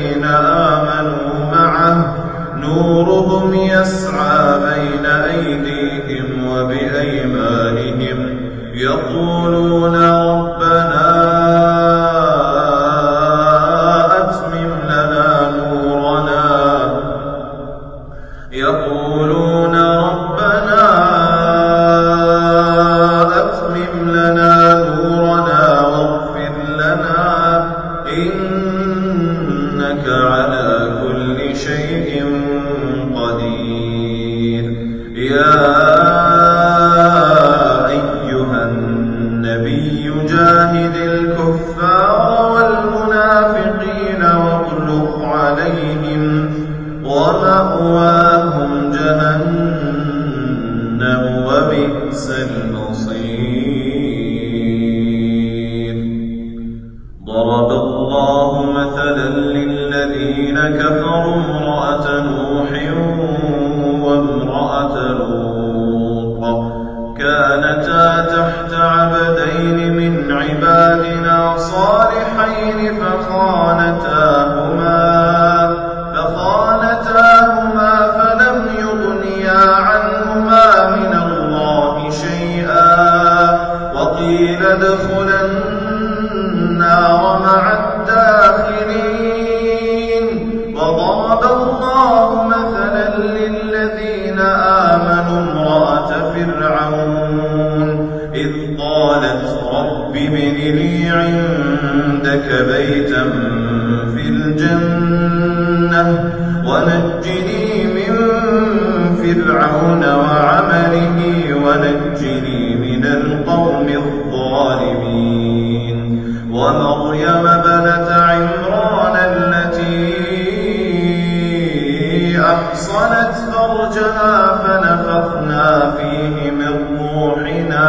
والذين آمنوا معه. نورهم يسعى بين أيديهم وبأيمانهم. يقولون ربنا أتمم لنا نورنا. يقولون ربنا أتمم لنا نورنا واغفر لنا إنك صالحين قالت رب ابن لي عندك بيتا في الجنة ونجني من فرعون وعمله ونجني من القوم الظالمين ومريم بنت عمران التي أحصنت فرجها فنفخنا فيه من روحنا